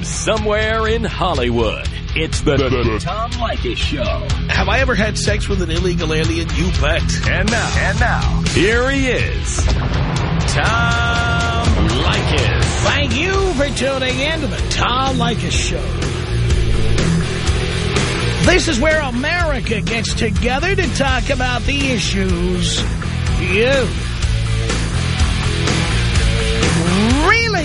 From somewhere in Hollywood, it's the, Tom Leykis Show. Have I ever had sex with an illegal alien? You bet. And now, and now, here he is, Tom Leykis. Thank you for tuning in to the Tom Leykis Show. This is where America gets together to talk about the issues you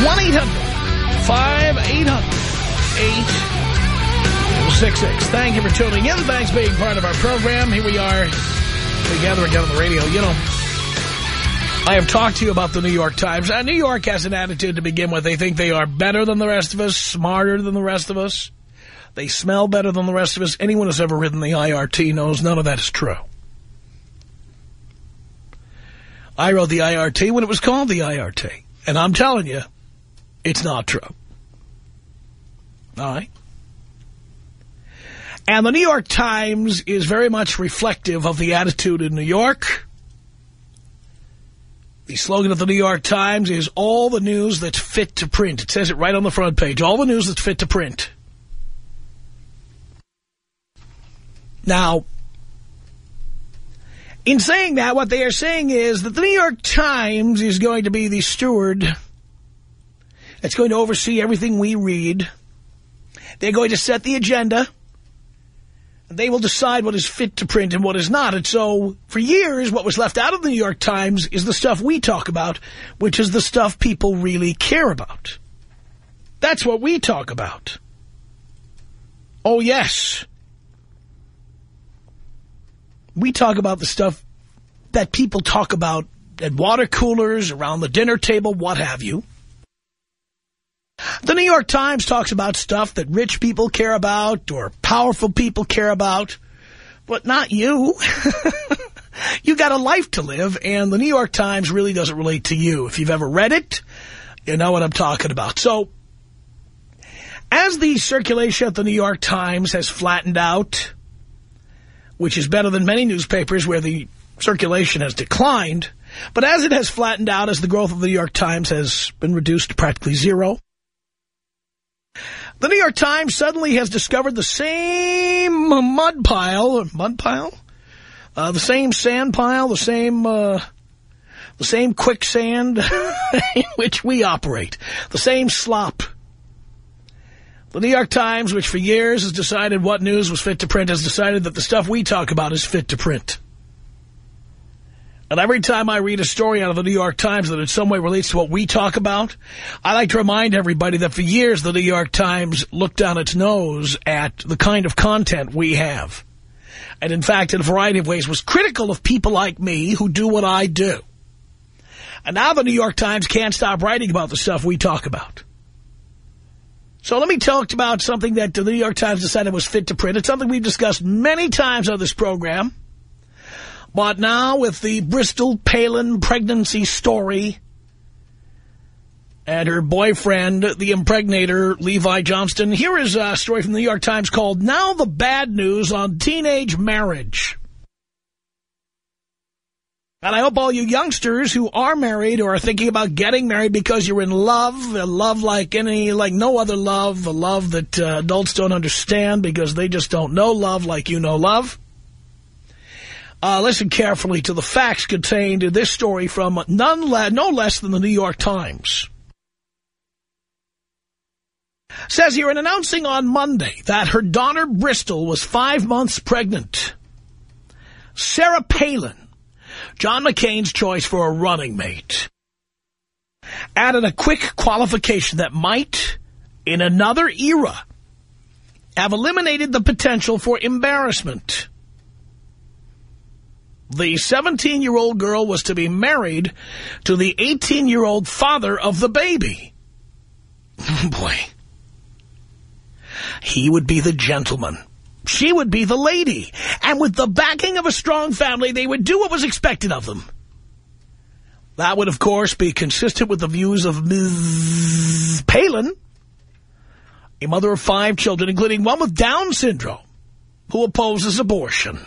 1-800-5800-866. Thank you for tuning in. Thanks for being part of our program. Here we are together again on the radio. You know, I have talked to you about the New York Times. Uh, New York has an attitude to begin with. They think they are better than the rest of us, smarter than the rest of us. They smell better than the rest of us. Anyone who's ever ridden the IRT knows none of that is true. I wrote the IRT when it was called the IRT. And I'm telling you, it's not true. All right? And the New York Times is very much reflective of the attitude in New York. The slogan of the New York Times is all the news that's fit to print. It says it right on the front page. All the news that's fit to print. Now, in saying that, what they are saying is that the New York Times is going to be the steward that's going to oversee everything we read. They're going to set the agenda. They will decide what is fit to print and what is not. And so, for years, what was left out of the New York Times is the stuff we talk about, which is the stuff people really care about. That's what we talk about. Oh, yes. We talk about the stuff that people talk about at water coolers, around the dinner table, what have you. The New York Times talks about stuff that rich people care about or powerful people care about, but not you. you got a life to live, and the New York Times really doesn't relate to you. If you've ever read it, you know what I'm talking about. So, as the circulation at the New York Times has flattened out, which is better than many newspapers where the circulation has declined, but as it has flattened out, as the growth of the New York Times has been reduced to practically zero, the New York Times suddenly has discovered the same mud pile, mud pile? Uh, the same sand pile, the same, uh, the same quicksand in which we operate, the same slop. The New York Times, which for years has decided what news was fit to print, has decided that the stuff we talk about is fit to print. And every time I read a story out of the New York Times that in some way relates to what we talk about, I like to remind everybody that for years the New York Times looked down its nose at the kind of content we have. And in fact, in a variety of ways, was critical of people like me who do what I do. And now the New York Times can't stop writing about the stuff we talk about. So let me talk about something that the New York Times decided was fit to print. It's something we've discussed many times on this program. But now with the Bristol Palin pregnancy story and her boyfriend, the impregnator, Levi Johnston, here is a story from the New York Times called Now the Bad News on Teenage Marriage. And I hope all you youngsters who are married or are thinking about getting married because you're in love, a love like any, like no other love, a love that uh, adults don't understand because they just don't know love like you know love. Uh, listen carefully to the facts contained in this story from none le no less than the New York Times. Says here, in announcing on Monday that her daughter Bristol was five months pregnant, Sarah Palin, John McCain's choice for a running mate, added a quick qualification that might, in another era, have eliminated the potential for embarrassment. The 17-year-old girl was to be married to the 18-year-old father of the baby. Boy. He would be the gentleman. She would be the lady. And with the backing of a strong family, they would do what was expected of them. That would, of course, be consistent with the views of Ms. Palin, a mother of five children, including one with Down syndrome, who opposes abortion.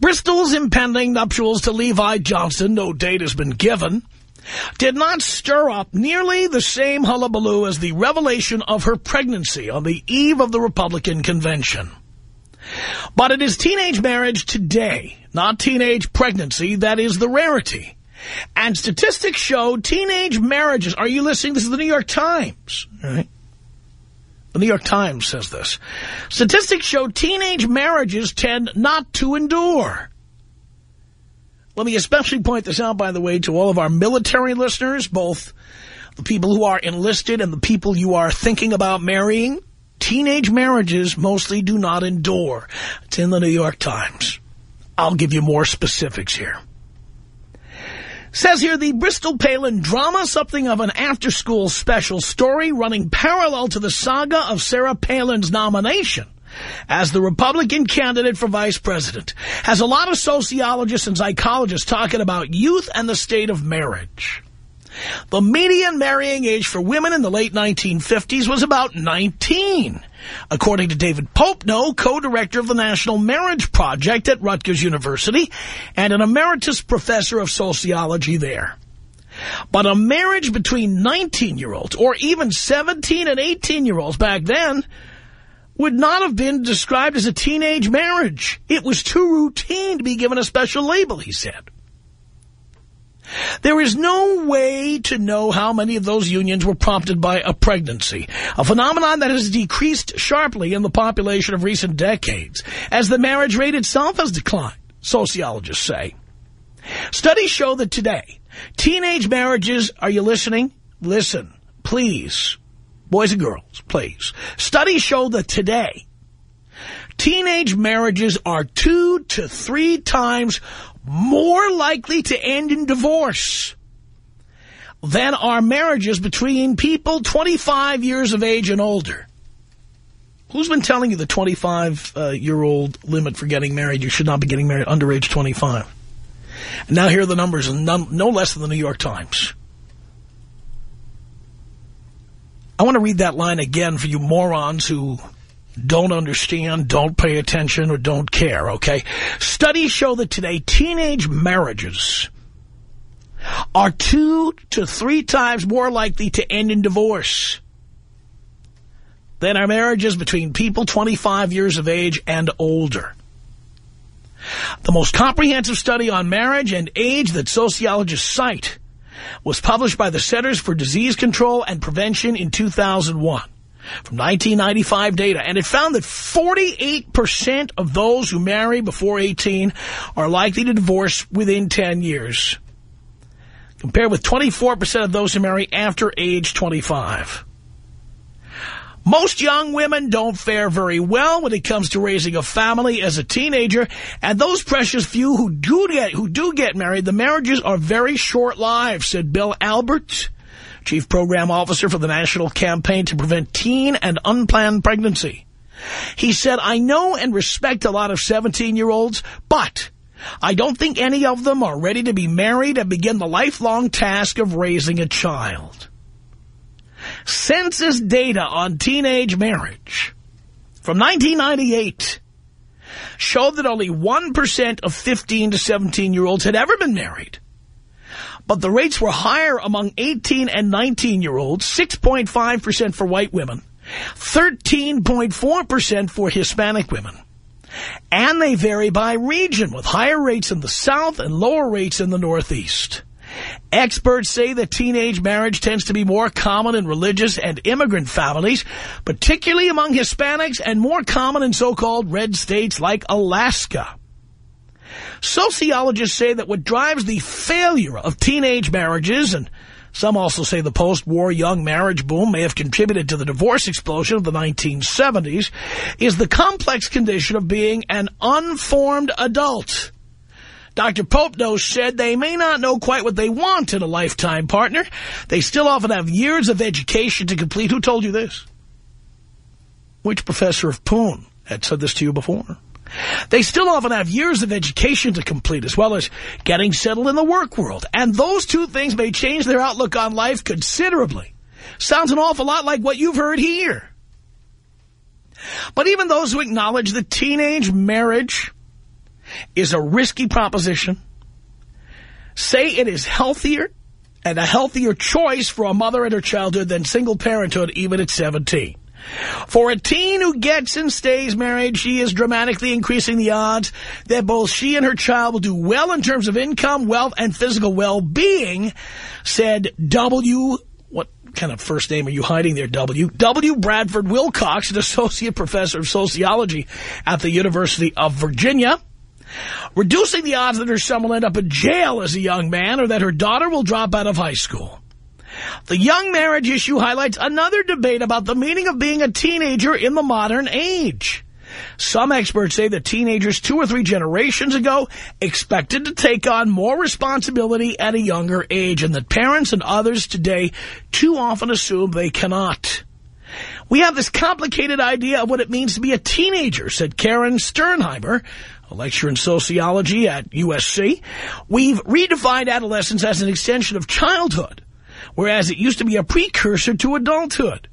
Bristol's impending nuptials to Levi Johnston, no date has been given, did not stir up nearly the same hullabaloo as the revelation of her pregnancy on the eve of the Republican convention. But it is teenage marriage today, not teenage pregnancy, that is the rarity. And statistics show teenage marriages. Are you listening? This is the New York Times. Right? The New York Times says this. Statistics show teenage marriages tend not to endure. Let me especially point this out, by the way, to all of our military listeners, both the people who are enlisted and the people you are thinking about marrying. Teenage marriages mostly do not endure. It's in the New York Times. I'll give you more specifics here. Says here, the Bristol Palin drama, something of an after-school special story running parallel to the saga of Sarah Palin's nomination as the Republican candidate for vice president, has a lot of sociologists and psychologists talking about youth and the state of marriage. The median marrying age for women in the late 1950s was about 19, according to David Popenoe, co-director of the National Marriage Project at Rutgers University and an emeritus professor of sociology there. But a marriage between 19-year-olds or even 17 and 18-year-olds back then would not have been described as a teenage marriage. It was too routine to be given a special label, he said. There is no way to know how many of those unions were prompted by a pregnancy, a phenomenon that has decreased sharply in the population of recent decades, as the marriage rate itself has declined, sociologists say. Studies show that today, teenage marriages, are you listening? Listen, please, boys and girls, please. Studies show that today, teenage marriages are two to three times more likely to end in divorce than are marriages between people 25 years of age and older. Who's been telling you the 25-year-old uh, limit for getting married? You should not be getting married under age 25. And now here are the numbers, none, no less than the New York Times. I want to read that line again for you morons who don't understand, don't pay attention, or don't care, okay? Studies show that today teenage marriages are two to three times more likely to end in divorce than are marriages between people 25 years of age and older. The most comprehensive study on marriage and age that sociologists cite was published by the Centers for Disease Control and Prevention in 2001 from 1995 data, and it found that 48% of those who marry before 18 are likely to divorce within 10 years, compared with 24% of those who marry after age 25. Most young women don't fare very well when it comes to raising a family as a teenager, and those precious few who do get who do get married, the marriages are very short-lived, said Bill Albert, Chief Program Officer for the National Campaign to Prevent Teen and Unplanned Pregnancy. He said, I know and respect a lot of 17-year-olds, but I don't think any of them are ready to be married and begin the lifelong task of raising a child. Census data on teenage marriage from 1998 showed that only 1% of 15 to 17-year-olds had ever been married. But the rates were higher among 18 and 19-year-olds, 6.5% for white women, 13.4% for Hispanic women. And they vary by region, with higher rates in the South and lower rates in the Northeast. Experts say that teenage marriage tends to be more common in religious and immigrant families, particularly among Hispanics, and more common in so-called red states like Alaska. Sociologists say that what drives the failure of teenage marriages, and some also say the post-war young marriage boom may have contributed to the divorce explosion of the 1970s, is the complex condition of being an unformed adult. Dr. Popenoe said they may not know quite what they want in a lifetime partner. They still often have years of education to complete. Who told you this? Which professor of Poon had said this to you before? They still often have years of education to complete as well as getting settled in the work world. And those two things may change their outlook on life considerably. Sounds an awful lot like what you've heard here. But even those who acknowledge that teenage marriage is a risky proposition say it is healthier and a healthier choice for a mother in her childhood than single parenthood even at 17. For a teen who gets and stays married, she is dramatically increasing the odds that both she and her child will do well in terms of income, wealth, and physical well-being, said W. What kind of first name are you hiding there, W? W. Bradford Wilcox, an associate professor of sociology at the University of Virginia. Reducing the odds that her son will end up in jail as a young man or that her daughter will drop out of high school. The young marriage issue highlights another debate about the meaning of being a teenager in the modern age. Some experts say that teenagers two or three generations ago expected to take on more responsibility at a younger age and that parents and others today too often assume they cannot. We have this complicated idea of what it means to be a teenager, said Karen Sternheimer, a lecturer in sociology at USC. We've redefined adolescence as an extension of childhood whereas it used to be a precursor to adulthood.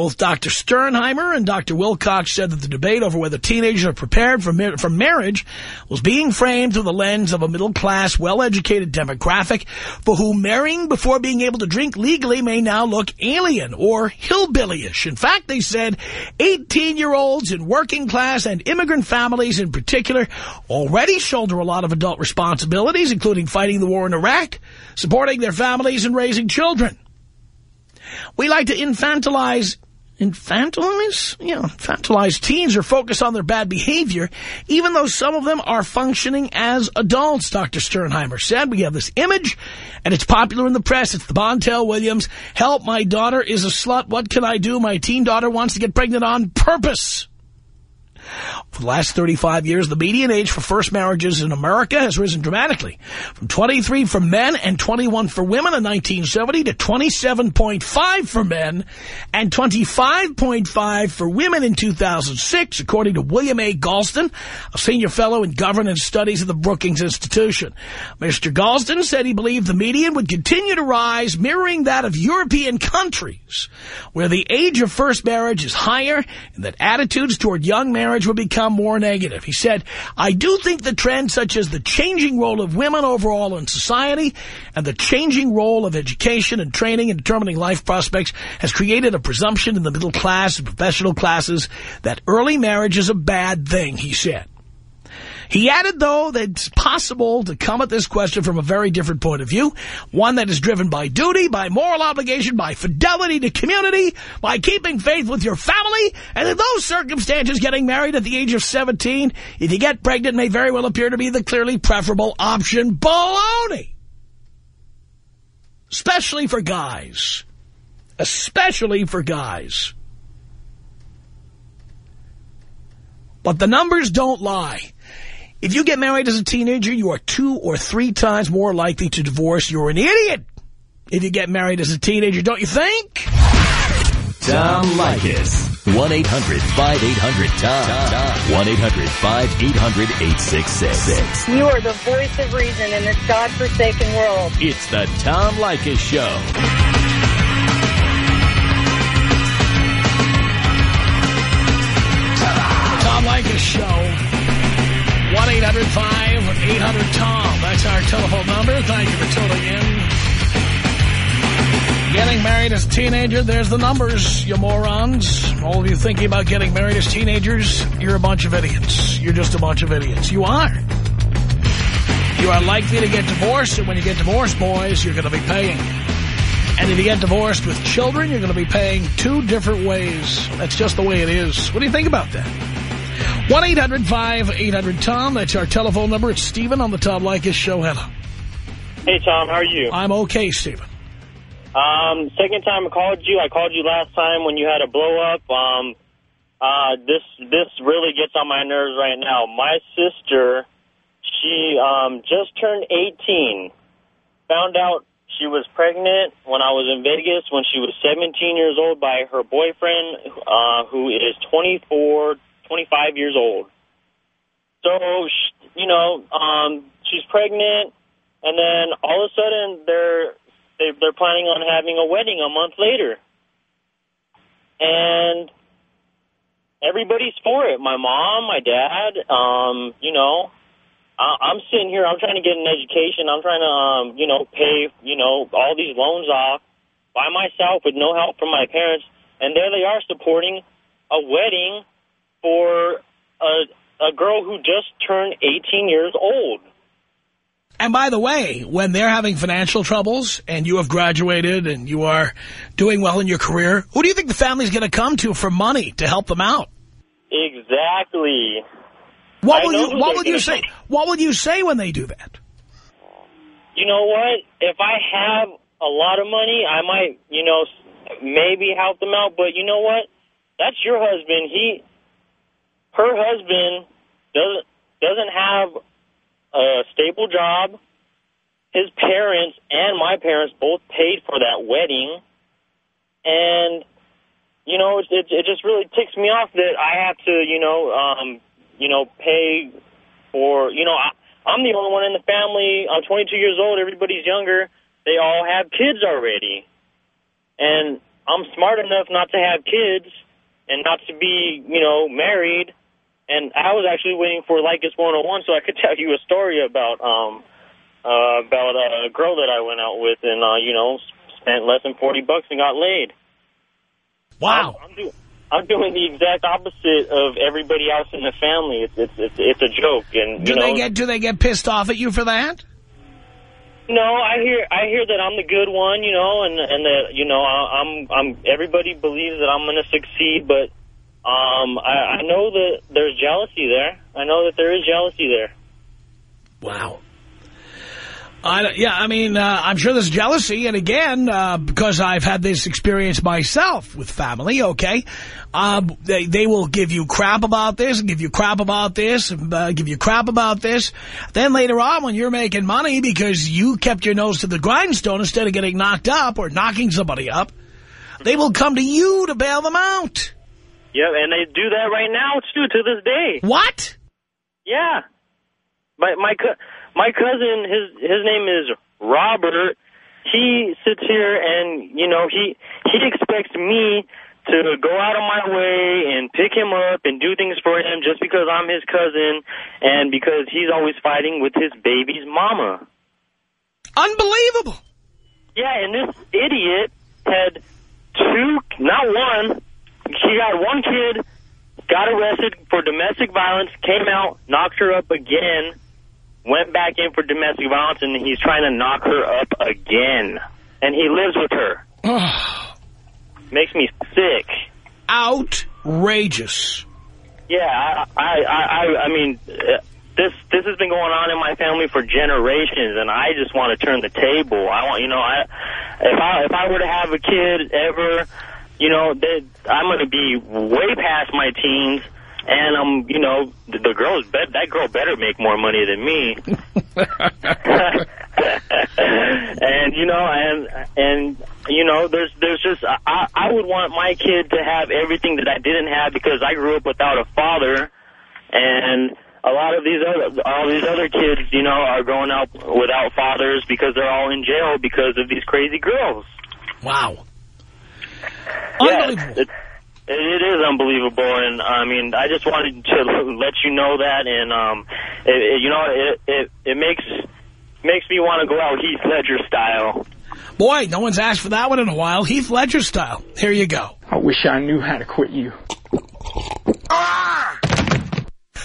Both Dr. Sternheimer and Dr. Wilcox said that the debate over whether teenagers are prepared for, mar for marriage was being framed through the lens of a middle-class, well-educated demographic for whom marrying before being able to drink legally may now look alien or hillbillyish. In fact, they said 18-year-olds in working class and immigrant families in particular already shoulder a lot of adult responsibilities, including fighting the war in Iraq, supporting their families, and raising children. We like to infantilize, infantilize? Yeah, infantilize teens are focused on their bad behavior, even though some of them are functioning as adults, Dr. Sternheimer said. We have this image, and it's popular in the press. It's the Montel Williams, help, my daughter is a slut. What can I do? My teen daughter wants to get pregnant on purpose. For the last 35 years, the median age for first marriages in America has risen dramatically. From 23 for men and 21 for women in 1970 to 27.5 for men and 25.5 for women in 2006, according to William A. Galston, a senior fellow in governance studies at the Brookings Institution. Mr. Galston said he believed the median would continue to rise, mirroring that of European countries, where the age of first marriage is higher and that attitudes toward young marriage marriage will become more negative. He said, I do think the trends such as the changing role of women overall in society and the changing role of education and training in determining life prospects has created a presumption in the middle class and professional classes that early marriage is a bad thing, he said. He added, though, that it's possible to come at this question from a very different point of view, one that is driven by duty, by moral obligation, by fidelity to community, by keeping faith with your family, and in those circumstances, getting married at the age of 17, if you get pregnant, may very well appear to be the clearly preferable option. Baloney! Especially for guys. Especially for guys. But the numbers don't lie. If you get married as a teenager, you are two or three times more likely to divorce. You're an idiot if you get married as a teenager, don't you think? Tom Leykis. 1-800-5800-TOM. 1-800-5800-866. You are the voice of reason in this godforsaken world. It's the Tom Leykis Show. Tom Leykis Show. 1-800-5800-TOM. That's our telephone number. Thank you for tuning in. Getting married as a teenager, there's the numbers, you morons. All of you thinking about getting married as teenagers, you're a bunch of idiots. You're just a bunch of idiots. You are. You are likely to get divorced, and when you get divorced, boys, you're going to be paying. And if you get divorced with children, you're going to be paying two different ways. That's just the way it is. What do you think about that? 1-800-5800-TOM. That's our telephone number. It's Stephen on the Tom Leykis Show. Hello. Hey, Tom. How are you? I'm okay, Stephen. Um, second time I called you. I called you last time when you had a blow-up. Um, uh, this this really gets on my nerves right now. My sister, she um, just turned 18, found out she was pregnant when I was in Vegas when she was 17 years old by her boyfriend, uh, who is 24, 25 years old. So, you know, um, she's pregnant, and then all of a sudden they're they, they're planning on having a wedding a month later, and everybody's for it. My mom, my dad, um, you know, I, I'm sitting here. I'm trying to get an education. I'm trying to, um, you know, pay, you know, all these loans off by myself with no help from my parents, and there they are supporting a wedding for a a girl who just turned 18 years old. And by the way, when they're having financial troubles and you have graduated and you are doing well in your career, who do you think the family's going to come to for money to help them out? Exactly. What I will you What will you say? come- What will you say when they do that? You know what? If I have a lot of money, I might, you know, maybe help them out. But you know what? That's your husband. He, her husband, doesn't doesn't have a stable job. His parents and my parents both paid for that wedding, and you know, it it, it just really ticks me off that I have to, you know, um, you know, pay for, you know, I, I'm the only one in the family. I'm 22 years old. Everybody's younger. They all have kids already, and I'm smart enough not to have kids and not to be, you know, married. And I was actually waiting for Leykis 101 so I could tell you a story about um uh about a girl that I went out with and uh you know spent less than 40 bucks and got laid. Wow. I'm, I'm doing I'm doing the exact opposite of everybody else in the family. It's it's it's, it's a joke and do you know they get Do they get pissed off at you for that? No, I hear I hear that I'm the good one, you know, and and that you know I, I'm I'm everybody believes that I'm going to succeed, but um I, I know that there's jealousy there. I know that there is jealousy there. Wow. I, yeah, I mean, uh, I'm sure there's jealousy, and again, uh, because I've had this experience myself with family, okay, uh, they, they will give you crap about this, and give you crap about this, and uh, give you crap about this. Then later on, when you're making money because you kept your nose to the grindstone instead of getting knocked up or knocking somebody up, they will come to you to bail them out. Yeah, and they do that right now too to this day. What? Yeah. My my co- my cousin his his name is Robert. He sits here and you know he he expects me to go out of my way and pick him up and do things for him just because I'm his cousin and because he's always fighting with his baby's mama. Unbelievable. Yeah, and this idiot had two, not one. She got one kid, got arrested for domestic violence, came out, knocked her up again, went back in for domestic violence, and he's trying to knock her up again. And he lives with her. Makes me sick. Outrageous. Yeah, I, I, I, I mean, uh, this this has been going on in my family for generations, and I just want to turn the table. I want, you know, I if I if I were to have a kid ever, you know, that I'm going to be way past my teens, and I'm, you know, the, the girl's bet that girl better make more money than me. and you know, and and you know, there's there's just I I would want my kid to have everything that I didn't have because I grew up without a father, and a lot of these other all these other kids, you know, are growing up without fathers because they're all in jail because of these crazy girls. Wow. Unbelievable. Yeah, it is unbelievable, and I mean, I just wanted to let you know that, and um, it, it, you know, it it it makes makes me want to go out Heath Ledger style. Boy, no one's asked for that one in a while. Heath Ledger style. Here you go. I wish I knew how to quit you. Ah!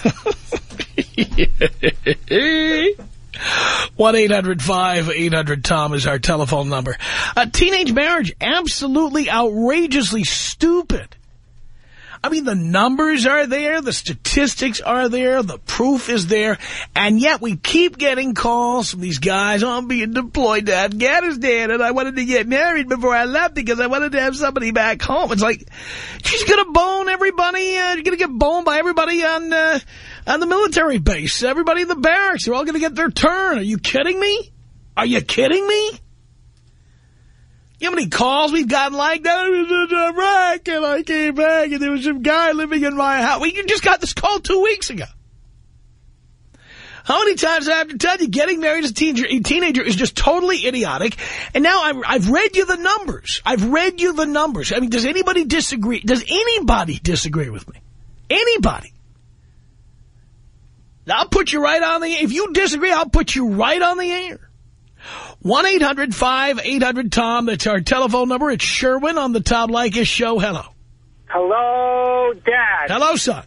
1-800-5800-TOM is our telephone number. A teenage marriage, absolutely outrageously stupid. I mean, the numbers are there, the statistics are there, the proof is there, and yet we keep getting calls from these guys, oh, I'm being deployed to Afghanistan, and I wanted to get married before I left because I wanted to have somebody back home. It's like, she's going to bone everybody, uh, you're going to get boned by everybody on, uh, on the military base, everybody in the barracks, they're all going to get their turn. Are you kidding me? Are you kidding me? You know how many calls we've gotten like that? I was in Iraq and I came back and there was some guy living in my house. We just got this call two weeks ago. How many times do I have to tell you getting married as a teenager, a teenager is just totally idiotic? And now I've, I've read you the numbers. I've read you the numbers. I mean, does anybody disagree? Does anybody disagree with me? Anybody? I'll put you right on the If you disagree, I'll put you right on the air. 1-800-5800-TOM. That's our telephone number. It's Sherwin on the Tom Leykis show. Hello. Hello, Dad. Hello, son.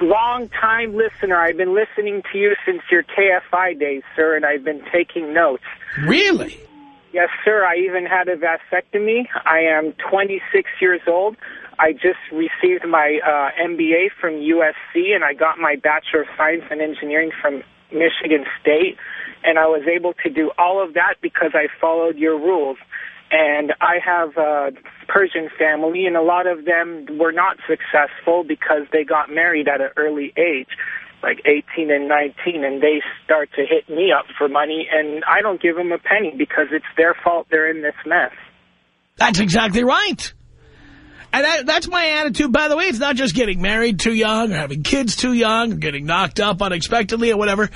Long-time listener. I've been listening to you since your KFI days, sir, and I've been taking notes. Really? Yes, sir. I even had a vasectomy. I am 26 years old. I just received my uh, MBA from USC, and I got my Bachelor of Science in Engineering from Michigan State. And I was able to do all of that because I followed your rules. And I have a Persian family, and a lot of them were not successful because they got married at an early age, like 18 and 19, and they start to hit me up for money, and I don't give them a penny because it's their fault they're in this mess. That's exactly right. And that, that's my attitude, by the way. It's not just getting married too young or having kids too young or getting knocked up unexpectedly or whatever.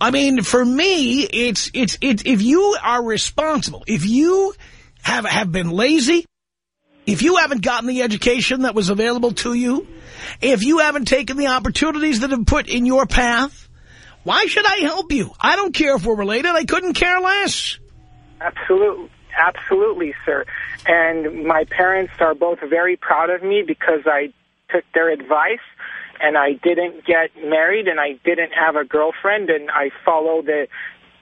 I mean, for me, it's, it's, it's, if you are responsible, if you have, have been lazy, if you haven't gotten the education that was available to you, if you haven't taken the opportunities that have put in your path, why should I help you? I don't care if we're related. I couldn't care less. Absolutely. Absolutely, sir. And my parents are both very proud of me because I took their advice and I didn't get married and I didn't have a girlfriend and I follow the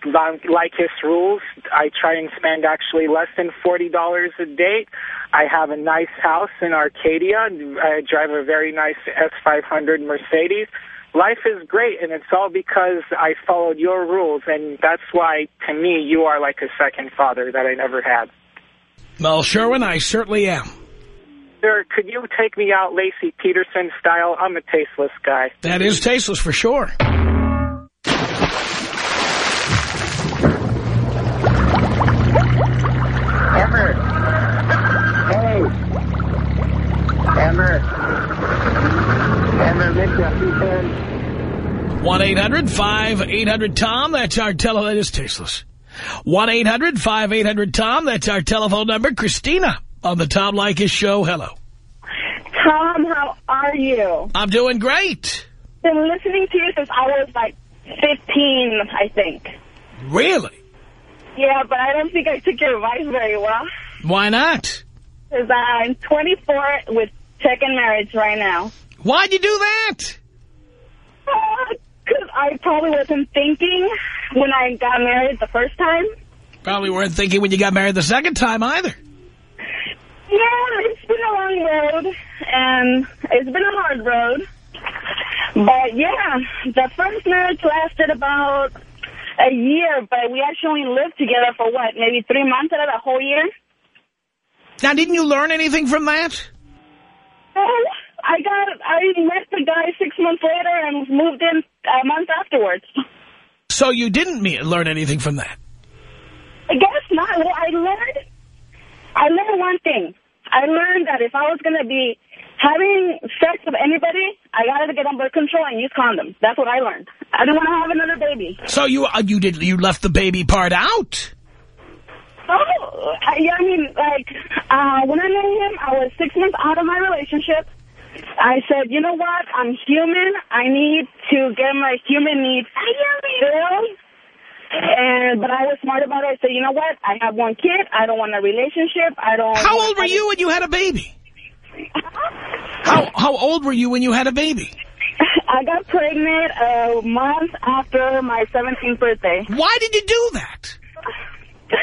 um, Leykis rules. I try and spend actually less than $40 a date. I have a nice house in Arcadia. I drive a very nice S500 Mercedes. Life is great, and it's all because I followed your rules, and that's why, to me, you are like a second father that I never had. Well, Sherwin, I certainly am. Sir, could you take me out Laci Peterson style? I'm a tasteless guy. That is tasteless for sure. Amber. Hey. Amber. Amber, Mitch, you 1-800-5800-TOM. That's our telephone. That is tasteless. 1-800-5800-TOM. That's our telephone number. Christina on the Tom Leykis show. Hello. Tom, how are you? I'm doing great. Been listening to you since I was like 15, I think. Really? Yeah, but I don't think I took your advice very well. Why not? Because I'm 24 with second marriage right now. Why'd you do that? Uh, because I probably wasn't thinking when I got married the first time. Probably weren't thinking when you got married the second time either. Been a long road, and it's been a hard road. But, yeah, the first marriage lasted about a year, but we actually lived together for, what, maybe three months out of the whole year? Now, didn't you learn anything from that? Oh, I got, I met the guy six months later and moved in a month afterwards. So you didn't me learn anything from that? I guess not. Well, I learned, I learned one thing. I learned that if I was going to be having sex with anybody, I got to get on birth control and use condoms. That's what I learned. I didn't want to have another baby. So you uh, you did you left the baby part out? Oh, I, yeah, I mean, like, uh, when I met him, I was six months out of my relationship. I said, you know what? I'm human. I need to get my human needs filled. And but I was smart about it. I said, you know what? I have one kid. I don't want a relationship. I don't. How old were you when you had a baby? How how old were you when you had a baby? I got pregnant a month after my 17th birthday. Why did you do that?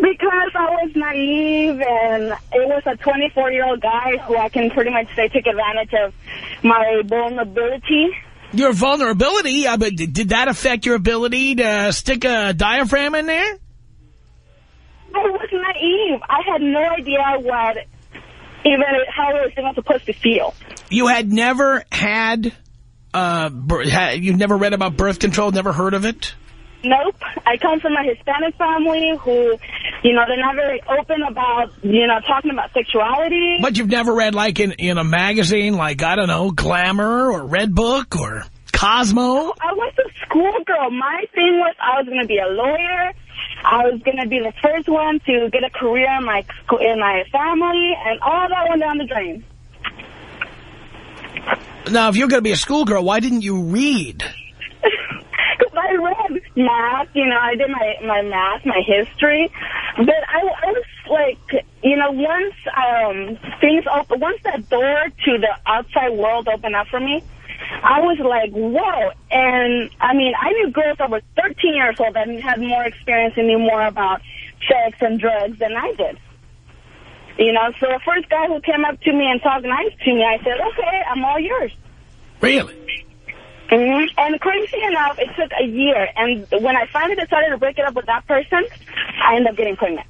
Because I was naive and it was a 24-year-old guy who I can pretty much say took advantage of my vulnerability. Your vulnerability, uh, but did that affect your ability to stick a diaphragm in there? I was naive. I had no idea what, even how it was even supposed to feel. You had never had, uh, you've never read about birth control, never heard of it? Nope. I come from a Hispanic family who, you know, they're not very open about, you know, talking about sexuality. But you've never read, like, in, in a magazine, like, I don't know, Glamour or Redbook or Cosmo? I was a schoolgirl. My thing was I was going to be a lawyer. I was going to be the first one to get a career in my in my family, and all that went down the drain. Now, if you're going to be a schoolgirl, why didn't you read? Read math, you know, I did my, my math, my history. But I, I was like, you know, once um, things open, once that door to the outside world opened up for me, I was like, whoa. And, I mean, I knew girls that were 13 years old that had more experience and knew more about sex and drugs than I did. You know, so the first guy who came up to me and talked nice to me, I said, okay, I'm all yours. Really? Mm -hmm. And crazy enough, it took a year. And when I finally decided to break it up with that person, I ended up getting pregnant.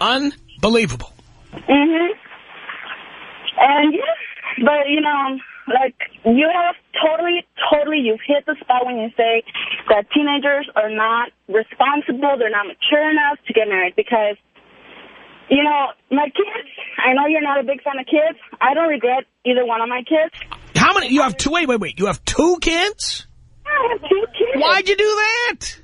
Unbelievable. Mm-hmm. And, yeah, but, you know, like, you have totally, totally, you've hit the spot when you say that teenagers are not responsible, they're not mature enough to get married because you know, my kids, I know you're not a big fan of kids. I don't regret either one of my kids. How many? You have two, wait, wait, wait. You have two kids? I have two kids. Why'd you do that?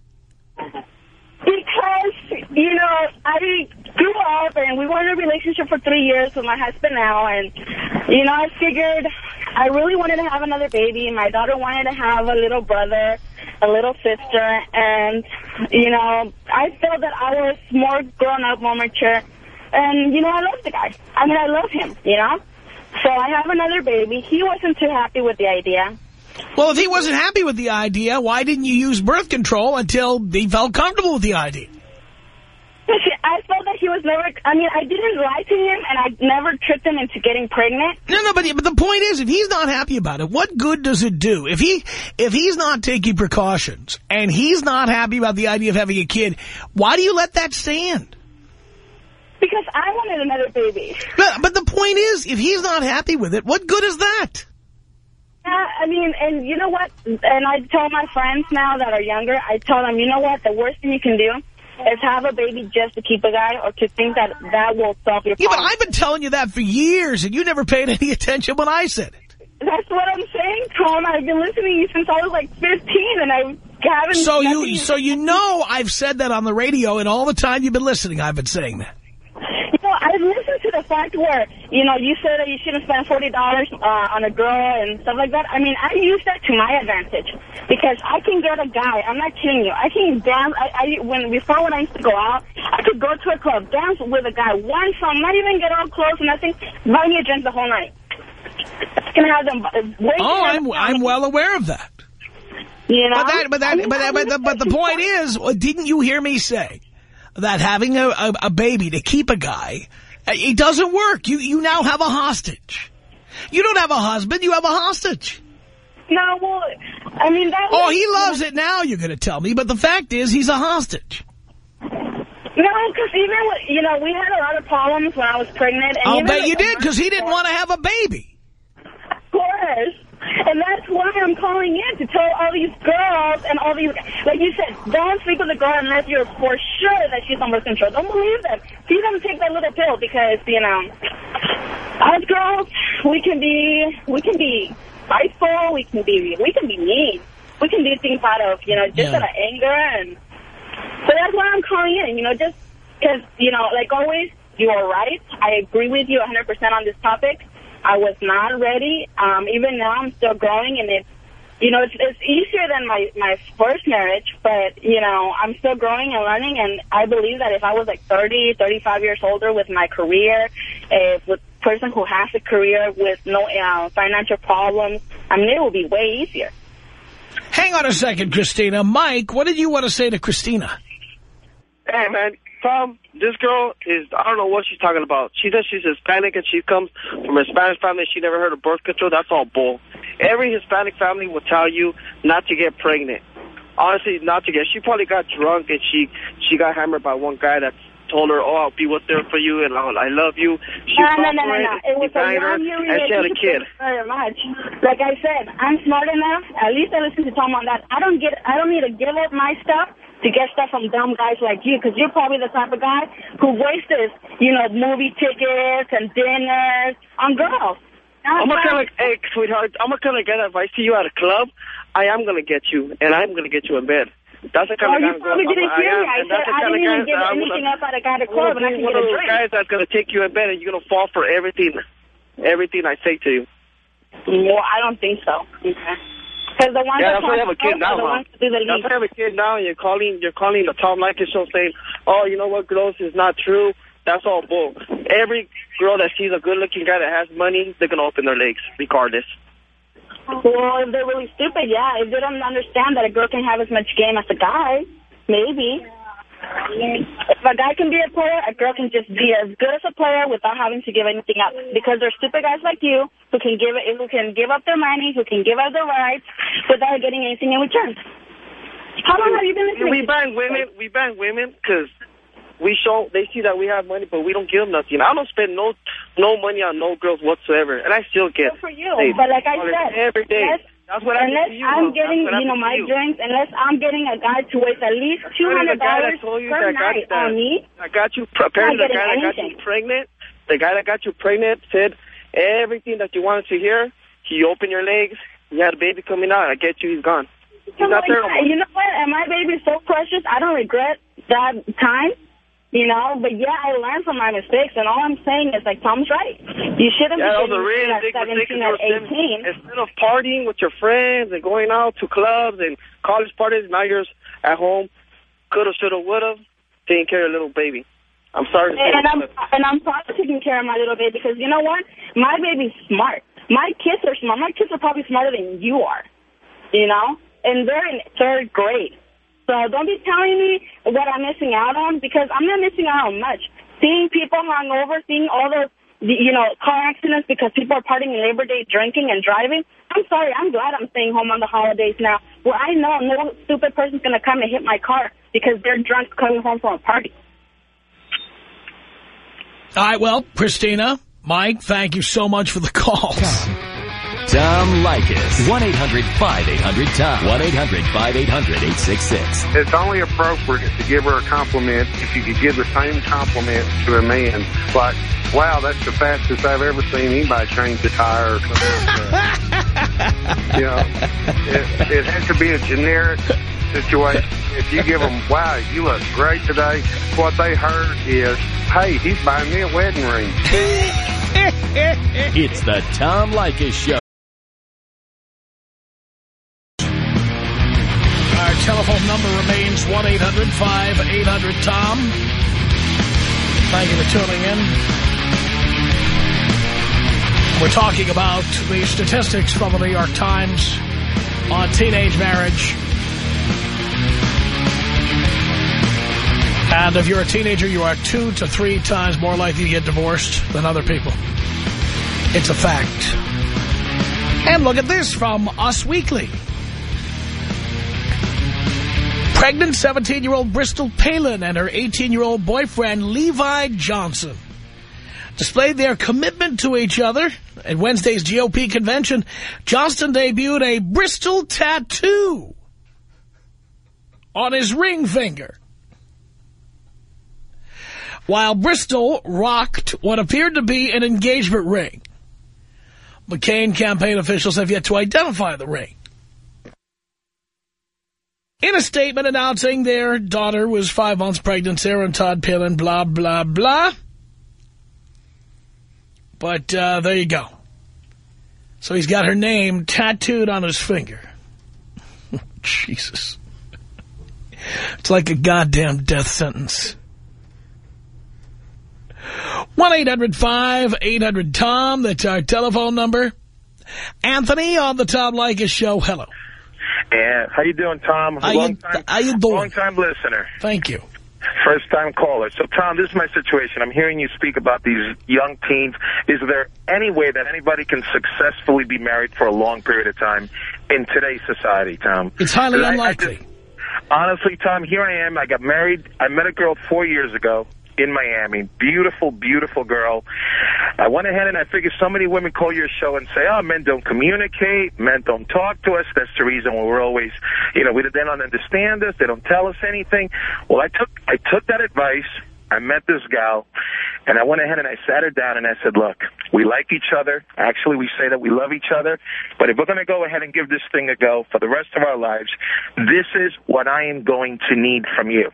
Because, you know, I grew up and we were in a relationship for three years with my husband now. And, you know, I figured I really wanted to have another baby. My daughter wanted to have a little brother, a little sister. And, you know, I felt that I was more grown up, more mature. And, you know, I love the guy. I mean, I love him, you know? So I have another baby. He wasn't too happy with the idea. Well, if he wasn't happy with the idea, why didn't you use birth control until he felt comfortable with the idea? I felt that he was never, I mean, I didn't lie to him, and I never tricked him into getting pregnant. No, no, but, but the point is, if he's not happy about it, what good does it do? If he, if he's not taking precautions, and he's not happy about the idea of having a kid, why do you let that stand? Because I wanted another baby. But, but the point is, if he's not happy with it, what good is that? Yeah, I mean, and you know what? And I tell my friends now that are younger, I tell them, you know what? The worst thing you can do is have a baby just to keep a guy or to think that that will solve your problem. Yeah, but I've been telling you that for years, and you never paid any attention when I said it. That's what I'm saying, Tom. I've been listening to you since I was like 15, and I haven't... So you, so you know I've said that on the radio, and all the time you've been listening, I've been saying that. I've listened to the fact where, you know, you said that you shouldn't spend $40 uh, on a girl and stuff like that. I mean, I use that to my advantage because I can get a guy. I'm not kidding you. I can dance. I, I, when Before when I used to go out, I could go to a club, dance with a guy, one song, not even get all close, nothing, buy me a drink the whole night. I can have them wait. Oh, I'm, I'm well aware of that. You know? But, that, but, that, I mean, but, that, but, the, but the point is, didn't you hear me say that having a, a, a baby to keep a guy, it doesn't work. You, you now have a hostage. You don't have a husband, you have a hostage. No, well, I mean, that... Oh, he loves it now, you're going to tell me, but the fact is he's a hostage. No, because even, you know, we had a lot of problems when I was pregnant. And I'll bet you did, because he didn't want to have a baby. Of course. And that's why I'm calling in to tell all these girls and all these, like you said, don't sleep with a girl unless you're for sure that she's on birth control. Don't believe them. Please don't take that little pill because, you know, us girls, we can be, we can be spiteful, we can be, we can be mean. We can do things out of, you know, just yeah. out of anger. And so that's why I'm calling in, you know, just because, you know, like always, you are right. I agree with you 100% on this topic. I was not ready. Um, even now, I'm still growing, and it's, you know, it's, it's easier than my, my first marriage, but, you know, I'm still growing and learning, and I believe that if I was like 30, 35 years older with my career, if with a person who has a career with no uh, financial problems, I mean, it would be way easier. Hang on a second, Christina. Mike, what did you want to say to Christina? Hey, man, Tom, this girl is, I don't know what she's talking about. She says she's Hispanic and she comes from a Spanish family. She never heard of birth control. That's all bull. Every Hispanic family will tell you not to get pregnant. Honestly, not to get. She probably got drunk and she, she got hammered by one guy that told her, oh, I'll be with there for you and I'll, I love you. She no, no, no, no, no. It was a one-year and she had a kid. Very much. Like I said, I'm smart enough. At least I listen to Tom on that. I don't get. I don't need to give up my stuff to get stuff from dumb guys like you, because you're probably the type of guy who wastes, you know, movie tickets and dinners on girls. I'm not gonna, hey, sweetheart, I'm not gonna get if I see you at a club, I am gonna get you, and I'm gonna get you in bed. That's the kind Oh, of guy I'm probably gonna- didn't I hear am, me. I and that's said I didn't even guys give anything gonna- up at a guy at a I'm club, gonna and I be can one get of a those drink. guys that's gonna take you in bed, and you're gonna fall for everything, everything I say to you. Well, I don't think so. Okay. Because the ones Yeah, that that's why you have a kid are now, the huh? ones that do the That's least. why you have a kid now, and you're calling, you're calling the Tom Leykis show saying, "Oh, you know what, girls is not true." That's all bull. Every girl that sees a good-looking guy that has money, they're gonna open their legs, regardless. Well, if they're really stupid, yeah. If they don't understand that a girl can have as much game as a guy, maybe. If a guy can be a player, a girl can just be as good as a player without having to give anything up. Because there's stupid guys like you who can give it, who can give up their money, who can give up their rights without getting anything in return. How long have you been listening? We bang women. We bang women because we show they see that we have money, but we don't give them nothing. I don't spend no no money on no girls whatsoever, and I still get Good for you. But like I said, every day. unless, That's what I unless to you. I'm getting, you know, my you. drinks, unless I'm getting a guy to waste at least two hundred Apparently the guy dollars that told you per night on me. I got you. Apparently the guy that got you pregnant, the guy that got you pregnant said everything that you wanted to hear. He opened your legs. You had a baby coming out. I get you. He's gone. He's So, not like, there. You know what? And my baby's so precious. I don't regret that time. You know, but yeah, I learned from my mistakes, and all I'm saying is, like, Tom's right. You shouldn't Yeah, be really at big mistake. 17 'cause at you were spending- 18. Instead of partying with your friends and going out to clubs and college parties, now you're at home. Coulda, shoulda, woulda, taking care of little baby. I'm sorry And I'm and I'm of taking care of my little baby because you know what? My baby's smart. My kids are smart. My kids are probably smarter than you are. You know, and they're in third grade. So don't be telling me what I'm missing out on because I'm not missing out on much. Seeing people hung over, seeing all the you know car accidents because people are partying Labor Day, drinking and driving. I'm sorry. I'm glad I'm staying home on the holidays now, where I know no stupid person's gonna come and hit my car because they're drunk coming home from a party. All right, well, Christina, Mike, thank you so much for the calls. Tom Leykis. 1-800-5800-TOM. 1-800-5800-866. It's only appropriate to give her a compliment if you could give the same compliment to a man. Like, wow, that's the fastest I've ever seen anybody change a tire or something you know, it, it has to be a generic situation. If you give them, wow, you look great today, what they heard is, hey, he's buying me a wedding ring. It's the Tom Leykis Show. Remains 1-800-5800-TOM. Thank you for tuning in. We're talking about the statistics from the New York Times on teenage marriage. And if you're a teenager, you are two to three times more likely to get divorced than other people. It's a fact. And look at this from Us Weekly. Pregnant 17-year-old Bristol Palin and her 18-year-old boyfriend Levi Johnston displayed their commitment to each other. At Wednesday's GOP convention, Johnston debuted a Bristol tattoo on his ring finger. While Bristol rocked what appeared to be an engagement ring. McCain campaign officials have yet to identify the ring. In a statement announcing their daughter was five months pregnant, Sarah and Todd Palin, blah, blah, blah. But uh, there you go. So he's got her name tattooed on his finger. Jesus. It's like a goddamn death sentence. 1-800-5800-TOM. That's our telephone number. Anthony on the Tom Leykis show. Hello. Yeah, how you doing, Tom? How long you, time, how you doing? Long time listener, Thank you. first time caller. So, Tom, this is my situation. I'm hearing you speak about these young teens. Is there any way that anybody can successfully be married for a long period of time in today's society, Tom? It's highly 'Cause I- I unlikely. just- honestly, Tom, here I am. I got married. I met a girl four years ago. In Miami. Beautiful, beautiful girl. I went ahead and I figured so many women call your show and say, oh, men don't communicate, men don't talk to us. That's the reason why we're always, you know, we, they don't understand us. They don't tell us anything. Well, I took, I took that advice. I met this gal, and I went ahead and I sat her down and I said, look, we like each other. Actually, we say that we love each other. But if we're going to go ahead and give this thing a go for the rest of our lives, this is what I am going to need from you.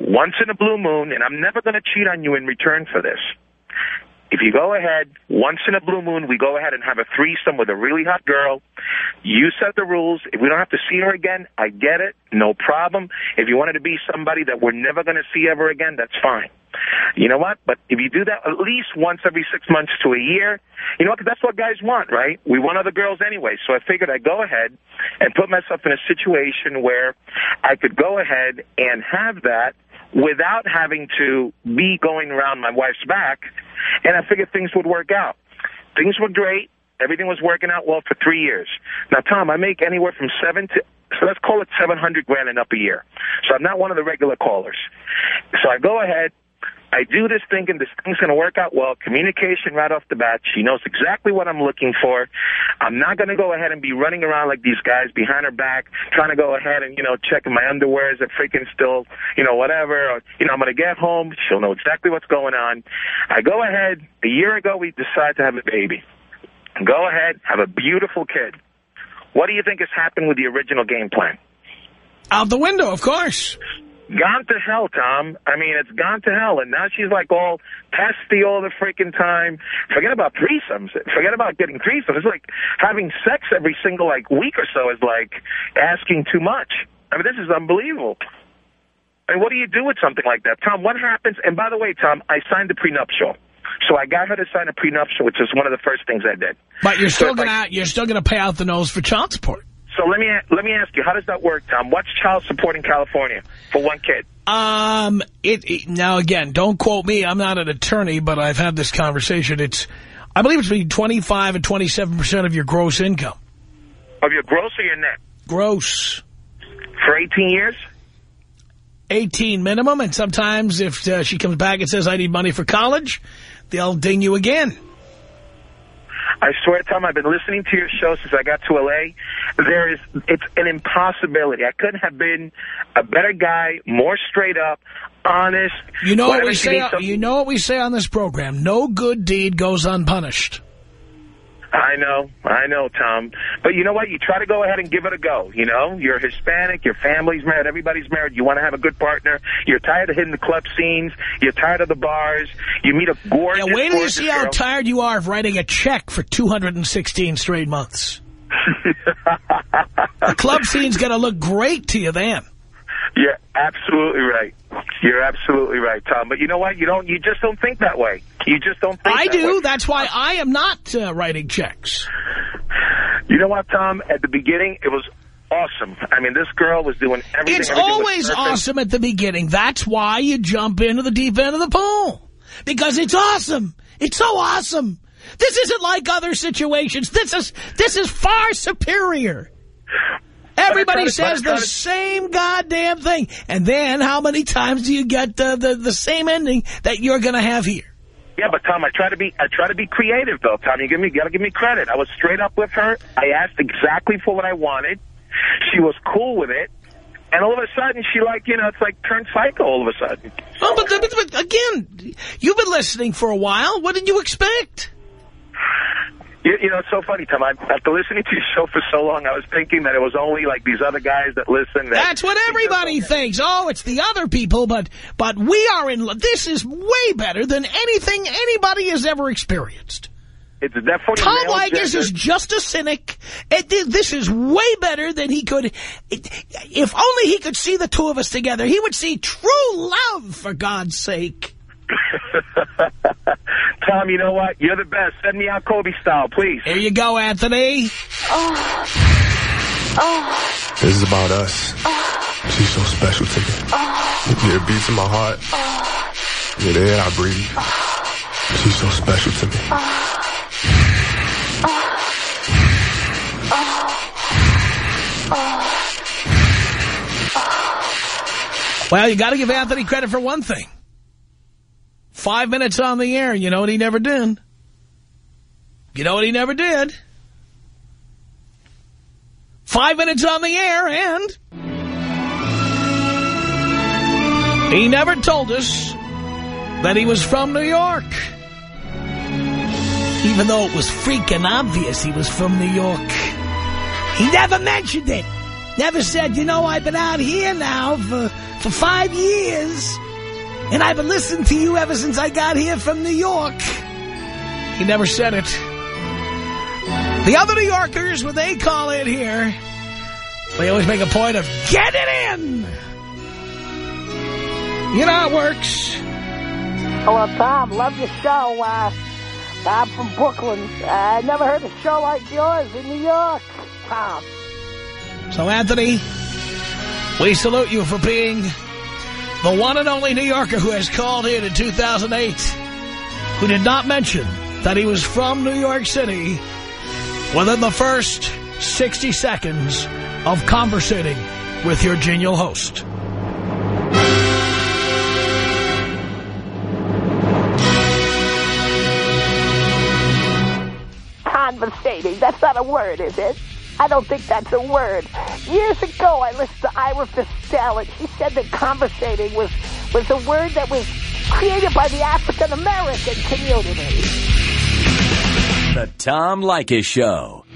Once in a blue moon, and I'm never going to cheat on you in return for this. If you go ahead, once in a blue moon, we go ahead and have a threesome with a really hot girl. You set the rules. If we don't have to see her again, I get it. No problem. If you wanted to be somebody that we're never going to see ever again, that's fine. You know what? But if you do that at least once every six months to a year, you know what? that's what guys want, right? We want other girls anyway. So I figured I'd go ahead and put myself in a situation where I could go ahead and have that without having to be going around my wife's back. And I figured things would work out. Things were great. Everything was working out well for three years. Now, Tom, I make anywhere from seven to, so let's call it 700 grand and up a year. So I'm not one of the regular callers. So I go ahead, I do this thinking this thing's going to work out well. Communication right off the bat. She knows exactly what I'm looking for. I'm not going to go ahead and be running around like these guys behind her back, trying to go ahead and, you know, checking my underwear. Is it freaking still, you know, whatever. Or, you know, I'm going to get home. She'll know exactly what's going on. I go ahead. A year ago, we decided to have a baby. Go ahead, have a beautiful kid. What do you think has happened with the original game plan? Out the window, of course. Gone to hell, Tom. I mean, it's gone to hell. And now she's like all testy all the freaking time. Forget about threesomes. Forget about getting threesomes. It's like having sex every single like week or so is like asking too much. I mean, this is unbelievable. I mean, what do you do with something like that? Tom, what happens? And by the way, Tom, I signed the prenuptial. So I got her to sign a prenuptial, which is one of the first things I did. But you're still it's gonna you're still gonna pay out the nose for child support. So let me let me ask you, how does that work, Tom? What's child support in California for one kid? Um, it, it now again, don't quote me. I'm not an attorney, but I've had this conversation. It's, I believe it's between 25 and 27 percent of your gross income. Of your gross or your net? Gross. For 18 years? 18 minimum, and sometimes if uh, she comes back and says, I need money for college, they'll ding you again. I swear, to Tom, I've been listening to your show since I got to L.A. There is, it's an impossibility. I couldn't have been a better guy, more straight up, honest. You know what we say, you know what we say on this program, no good deed goes unpunished. I know, I know, Tom. But you know what? You try to go ahead and give it a go, you know? You're Hispanic, your family's married, everybody's married, you want to have a good partner. You're tired of hitting the club scenes, you're tired of the bars, you meet a gorgeous, Yeah, wait till you see how tired you are of writing a check for 216 straight months. the club scene's going to look great to you then. You're absolutely right. You're absolutely right, Tom. But you know what? You don't. You just don't think that way. You just don't think I that do. way. That's why I am not uh, writing checks. You know what, Tom? At the beginning, it was awesome. I mean, this girl was doing everything. It's everything always awesome at the beginning. That's why you jump into the deep end of the pool. Because it's awesome. It's so awesome. This isn't like other situations. This is this is far superior. Everybody But I try to- says the same goddamn thing. And then how many times do you get the, the, the same ending that you're going to have here? Yeah, but Tom, I try to be. I try to be creative, though. Tom, you give me. You gotta give me credit. I was straight up with her. I asked exactly for what I wanted. She was cool with it. And all of a sudden, she like, you know, it's like turned psycho all of a sudden. Oh, but, but, but again, you've been listening for a while. What did you expect? You, you know, it's so funny, Tom. I, after listening to your show for so long, I was thinking that it was only like these other guys that listen. That That's what everybody thinks. Oh, it's the other people, but but we are in. Love. This is way better than anything anybody has ever experienced. It's definitely Tom Leykis gender. is just a cynic. It, this is way better than he could. It, if only he could see the two of us together, he would see true love. For God's sake. Tom, you know what? You're the best. Send me out Kobe style, please. Here you go, Anthony. Oh. oh This is about us. She's so special to me. Yeah, it beats in my heart. Yeah, the air I breathe. She's so special to me. Well, you got to give Anthony credit for one thing. Five minutes on the air. You know what he never did? You know what he never did? Five minutes on the air and... He never told us that he was from New York. Even though it was freaking obvious he was from New York. He never mentioned it. Never said, you know, I've been out here now for, for five years. And I've been listening to you ever since I got here from New York. He never said it. The other New Yorkers, when they call in here, they always make a point of, get it in! You know how it works. Hello, Tom. Love your show. Uh, I'm from Brooklyn. I never heard a show like yours in New York, Tom. So, Anthony, we salute you for being the one and only New Yorker who has called in in 2008 who did not mention that he was from New York City within the first 60 seconds of conversating with your genial host. Conversating. That's not a word, is it? I don't think that's a word. Years ago, I listened to Ira Fistell, and she said that conversating was, was a word that was created by the African-American community. The Tom Leykis Show.